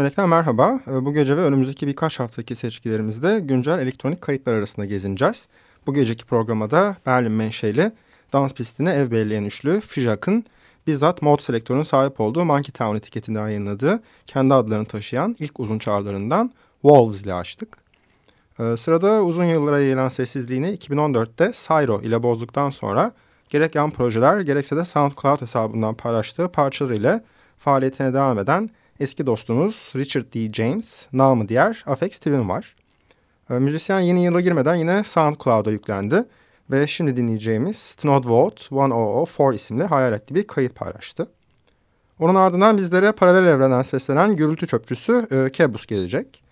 13 Melek'ten merhaba. Ee, bu gece ve önümüzdeki birkaç haftaki seçkilerimizde güncel elektronik kayıtlar arasında gezineceğiz. Bu geceki programda Berlin menşeli dans pistine ev belleyen üçlü Fijak'ın bizzat mod selektörünün sahip olduğu Monkey Town etiketinden yayınladığı kendi adlarını taşıyan ilk uzun çağrılarından Wolves ile açtık. Ee, sırada uzun yıllara yayılan sessizliğini 2014'te Syro ile bozduktan sonra gerek yan projeler gerekse de SoundCloud hesabından paylaştığı parçalar ile faaliyetine devam eden eski dostumuz Richard D. James, namı diğer Afex Twin var. E, müzisyen yeni yıla girmeden yine SoundCloud'a yüklendi ve şimdi dinleyeceğimiz Snodvolt 1004 isimli hayal ettiği bir kayıt paylaştı. Onun ardından bizlere paralel evrenden seslenen gürültü çöpçüsü e, Kebrus gelecek.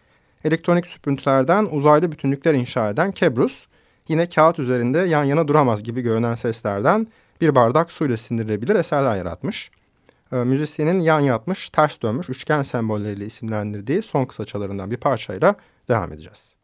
Elektronik süprüntülerden uzaylı bütünlükler inşa eden Kebrus, yine kağıt üzerinde yan yana duramaz gibi görünen seslerden bir bardak suyla sindirilebilir eserler yaratmış e, müzisyenin yan yatmış, ters dönmüş üçgen sembolleriyle isimlendirdiği son kısaçalarından bir parçayla devam edeceğiz.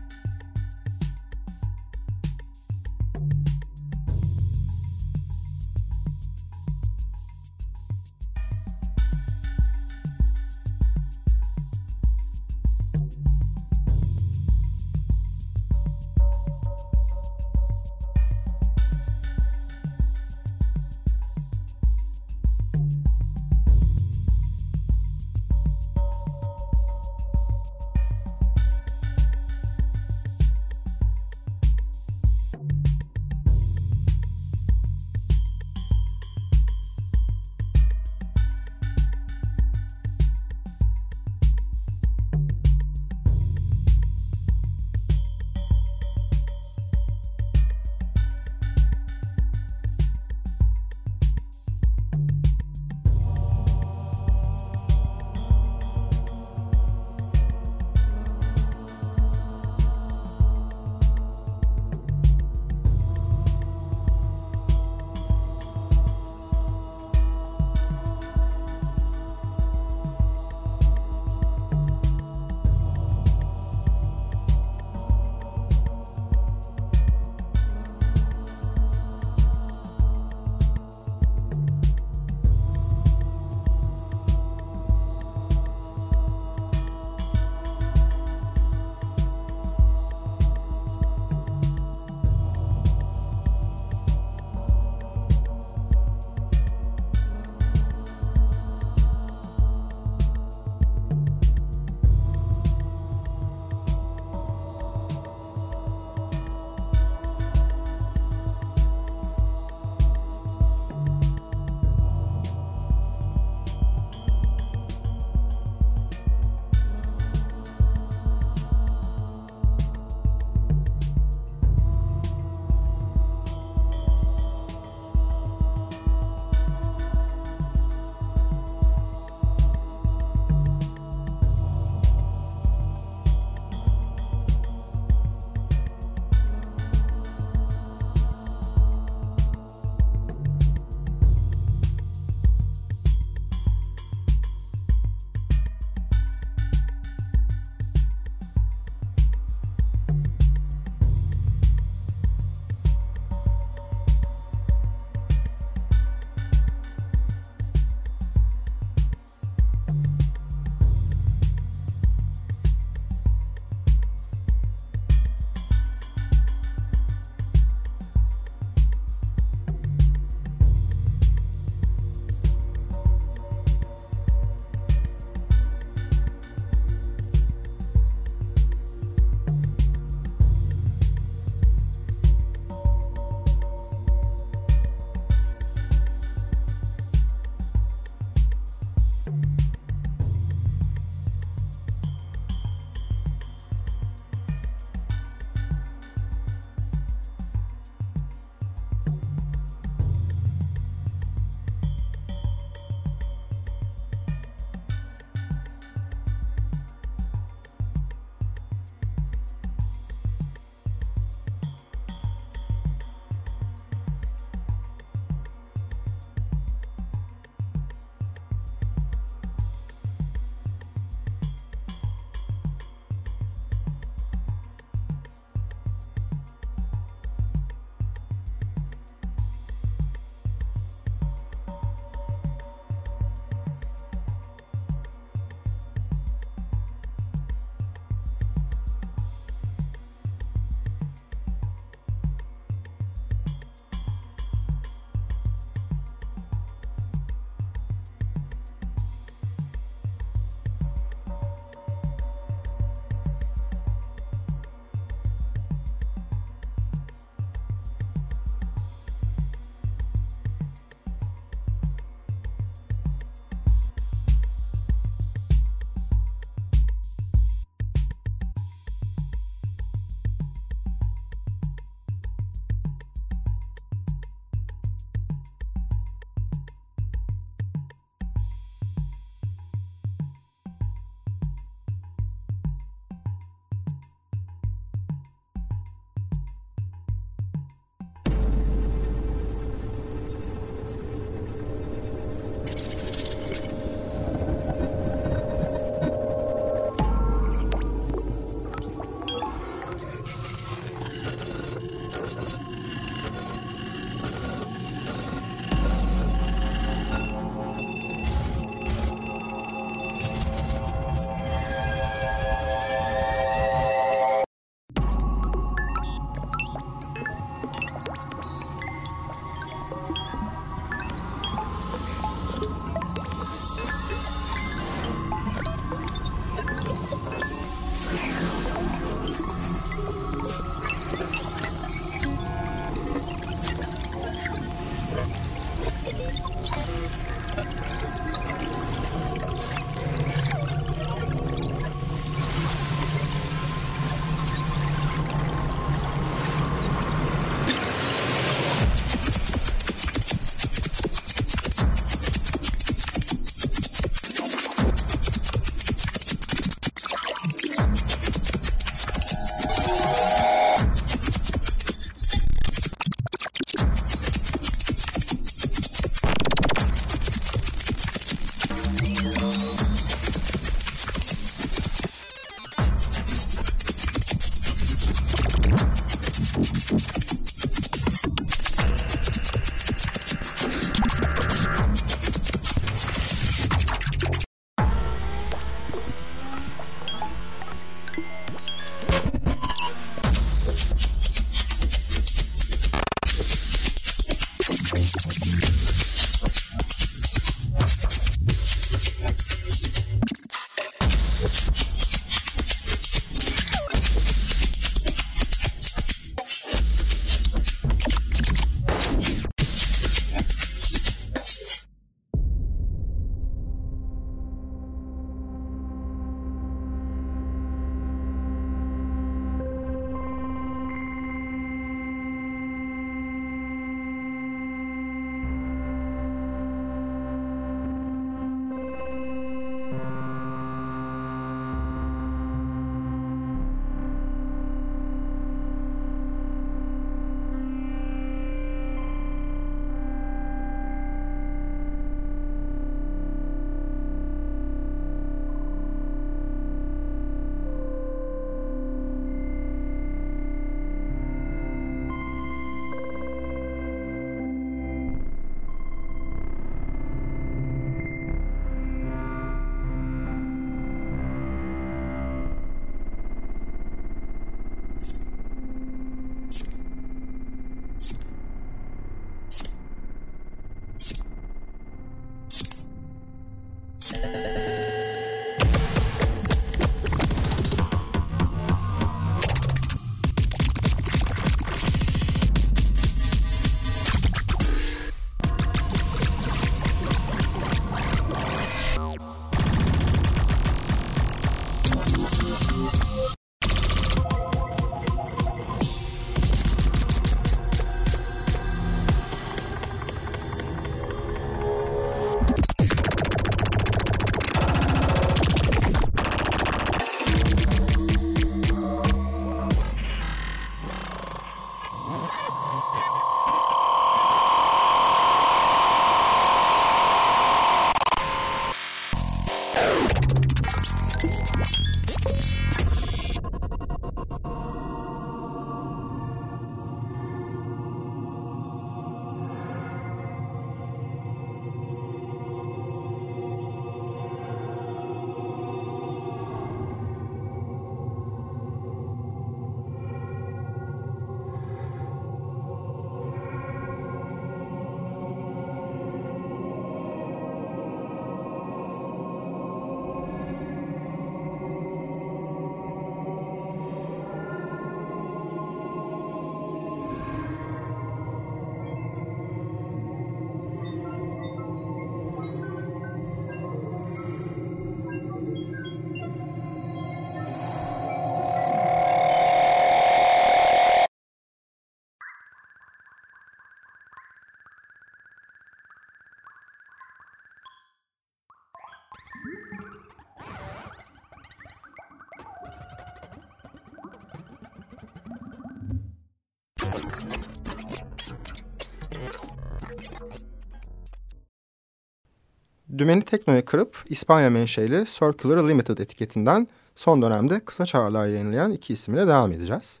Dümeni teknoya kırıp İspanya menşeli Circular Limited etiketinden son dönemde kısa çağrılar yayınlayan iki isimle devam edeceğiz.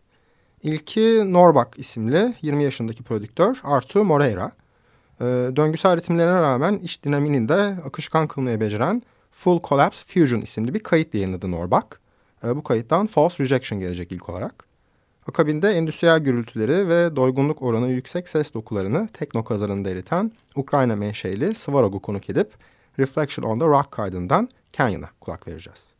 İlki Norbak isimli 20 yaşındaki prodüktör Artu Moreira. E, döngüsel ritimlerine rağmen iş dinamini de akışkan kılmayı beceren Full Collapse Fusion isimli bir kayıt yayınladı Norbak. E, bu kayıttan False Rejection gelecek ilk olarak. Akabinde endüstriyel gürültüleri ve doygunluk oranı yüksek ses dokularını tekno kazanında eriten Ukrayna menşeli Svarog'u konuk edip Reflection on the Rock kaydından Canyon'a kulak vereceğiz.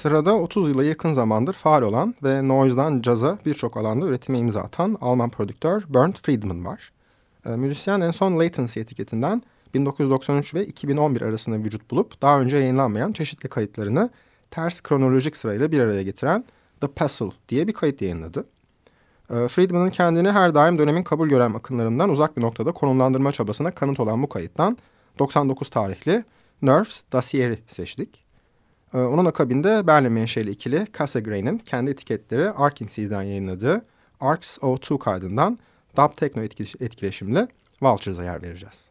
Sırada 30 yıla yakın zamandır faal olan ve noise'dan caza birçok alanda üretime imza atan Alman prodüktör Bernd Friedman var. E, müzisyen en son Latency etiketinden 1993 ve 2011 arasında vücut bulup daha önce yayınlanmayan çeşitli kayıtlarını ters kronolojik sırayla bir araya getiren The Pestle diye bir kayıt yayınladı. E, Friedman'ın kendini her daim dönemin kabul gören akımlarından uzak bir noktada konumlandırma çabasına kanıt olan bu kayıttan 99 tarihli Nerves Dossier'i seçtik. E, onun akabinde Berlin menşeli ikili Cassegrain'in kendi etiketleri Arkinsiz'den yayınladığı Arcs O2 kaydından dub techno etkileşimli Vultures'a yer vereceğiz.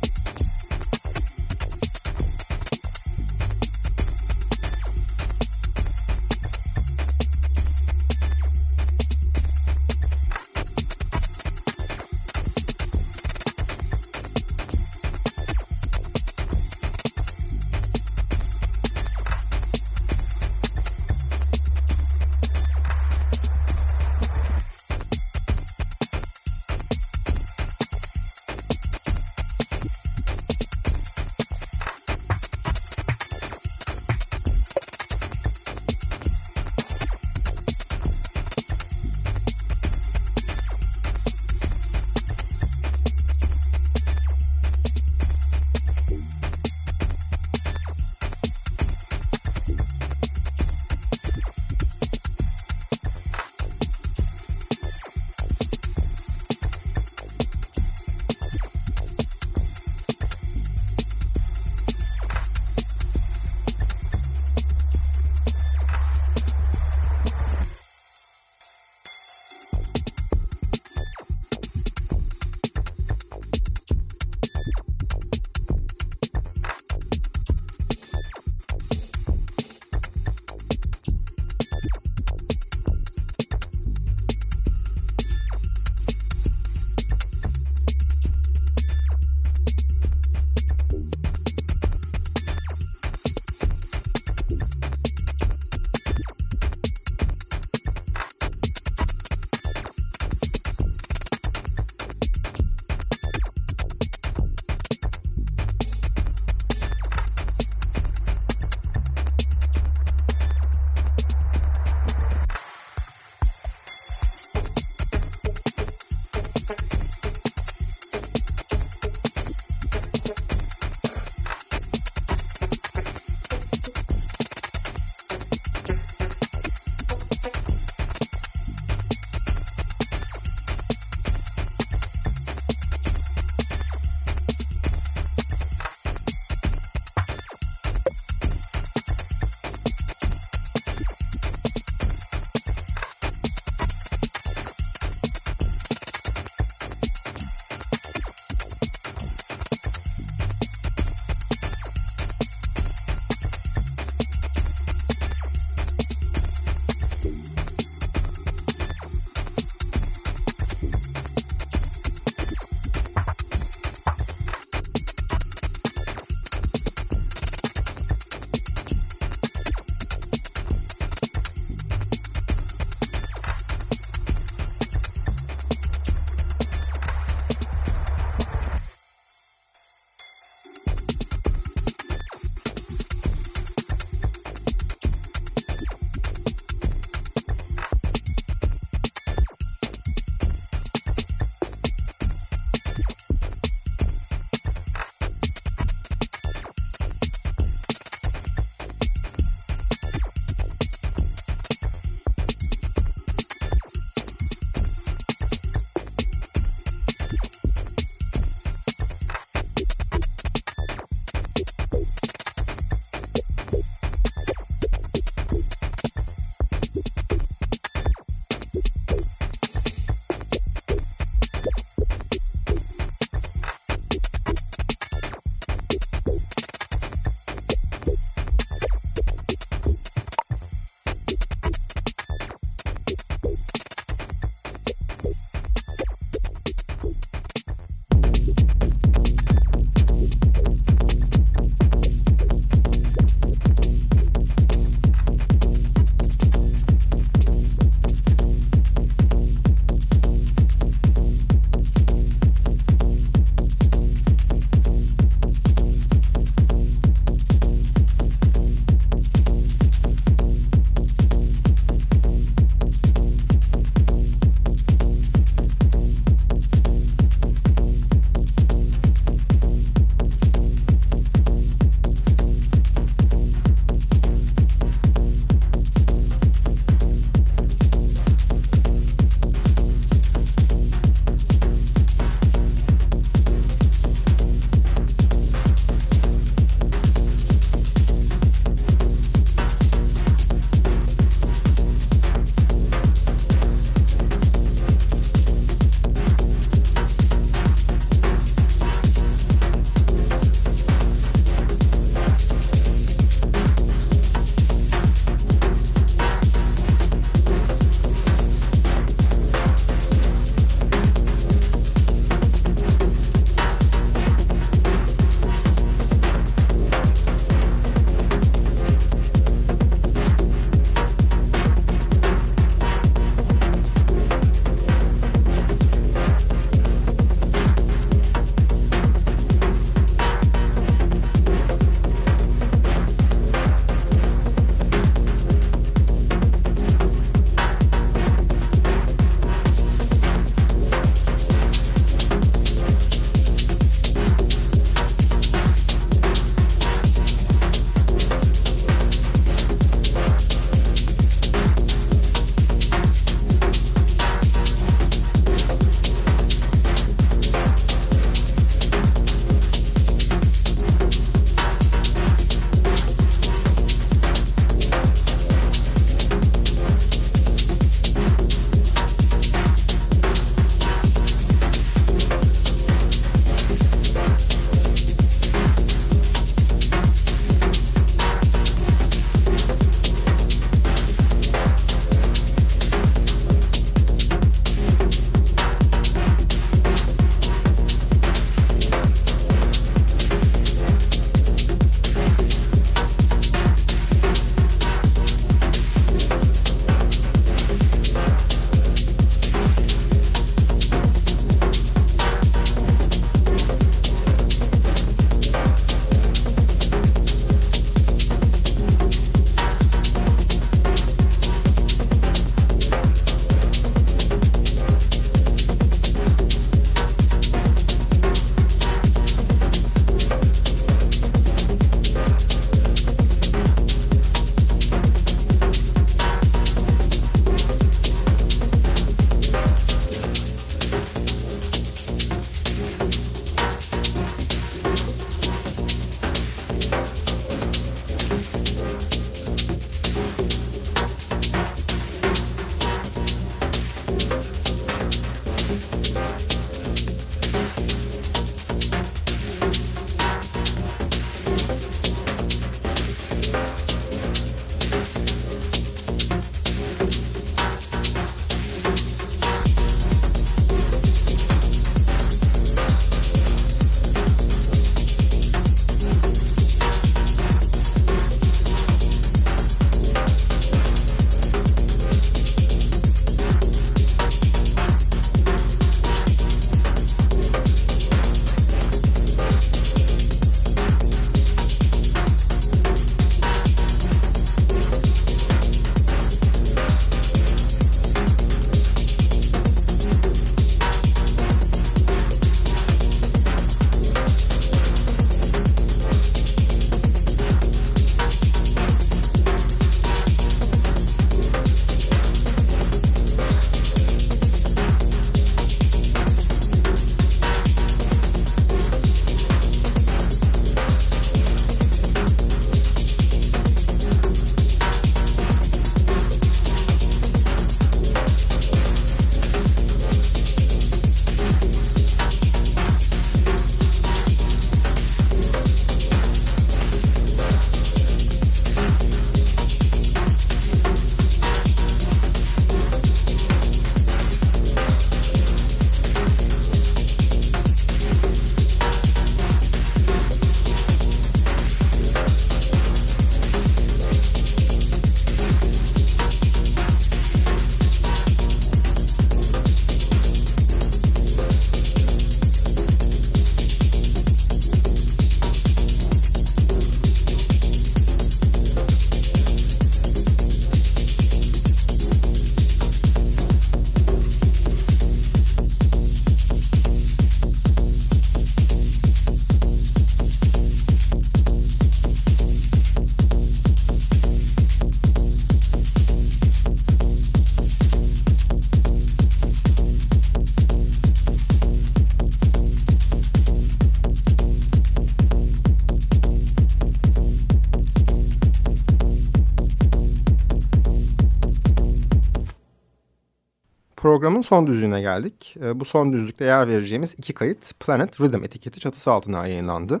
Programın son düzlüğüne geldik. E, bu son düzlükte yer vereceğimiz iki kayıt Planet Rhythm etiketi çatısı altına yayınlandı.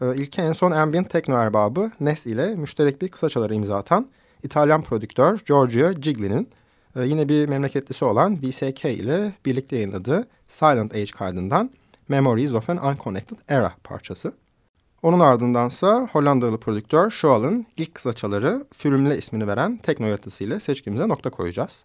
E, ilki en son ambient tekno erbabı Nes ile müşterek bir kısaçaları imza atan İtalyan prodüktör Giorgio Gigli'nin e, yine bir memleketlisi olan VSK ile birlikte yayınladığı Silent Age kaydından Memories of an Unconnected Era parçası. Onun ardındansa Hollandalı prodüktör Shoal'ın ilk kısaçaları Fürümle ismini veren tekno yaratısıyla seçkimize nokta koyacağız.